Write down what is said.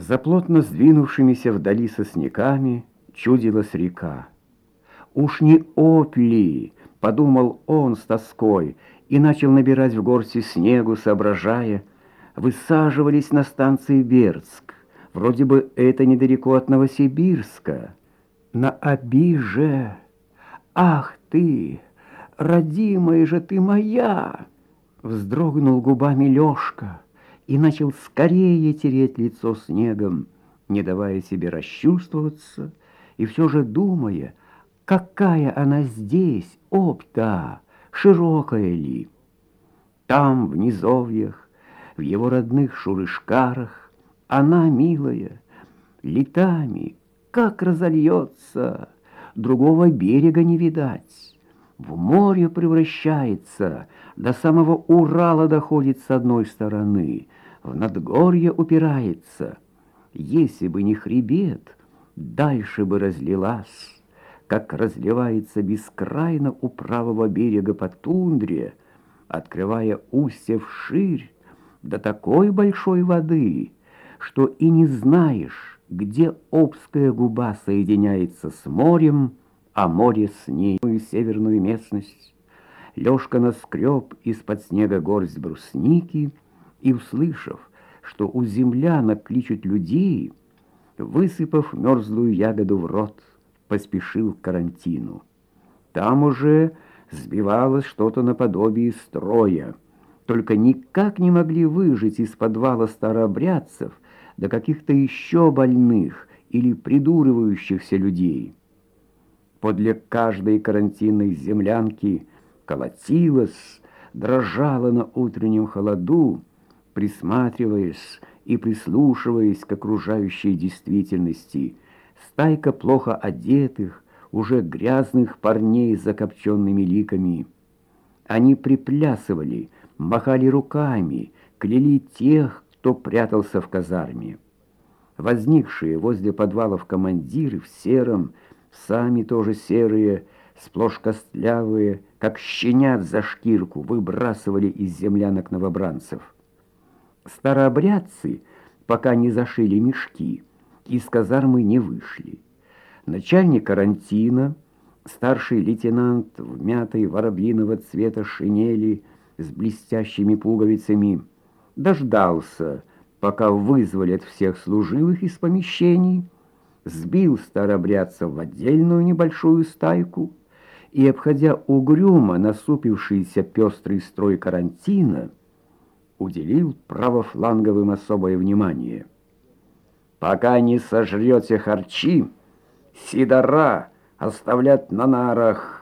За плотно сдвинувшимися вдали сосняками чудилась река. «Уж не опли!» — подумал он с тоской и начал набирать в горсти снегу, соображая. Высаживались на станции Бердск. Вроде бы это недалеко от Новосибирска. На Обиже. Ах ты, родимая же ты моя! Вздрогнул губами Лёшка и начал скорее тереть лицо снегом, не давая себе расчувствоваться, и все же думая, какая она здесь, опта, широкая ли. Там, в низовьях, в его родных шурышкарах, она, милая, летами, как разольется, другого берега не видать. В море превращается, до самого Урала доходит с одной стороны — в надгорье упирается. Если бы не хребет, дальше бы разлилась, как разливается бескрайно у правого берега по тундре, открывая устье вширь до такой большой воды, что и не знаешь, где Обская губа соединяется с морем, а море с ней, северную местность. Лёшка наскреб из-под снега горсть брусники — и, услышав, что у землянок кличут людей, высыпав мерзлую ягоду в рот, поспешил к карантину. Там уже сбивалось что-то наподобие строя, только никак не могли выжить из подвала старообрядцев до каких-то еще больных или придуривающихся людей. Подле каждой карантинной землянки колотилась, дрожала на утреннем холоду, присматриваясь и прислушиваясь к окружающей действительности, стайка плохо одетых, уже грязных парней с закопченными ликами. Они приплясывали, махали руками, кляли тех, кто прятался в казарме. Возникшие возле подвалов командиры в сером, сами тоже серые, сплошь костлявые, как щенят за шкирку, выбрасывали из землянок новобранцев. Старообрядцы, пока не зашили мешки, из казармы не вышли. Начальник карантина, старший лейтенант в мятой воробьиного цвета шинели с блестящими пуговицами, дождался, пока вызволят всех служивых из помещений, сбил старообрядцев в отдельную небольшую стайку и, обходя угрюмо насупившийся пестрый строй карантина, уделил правофланговым особое внимание. «Пока не сожрете харчи, сидора оставлять на нарах».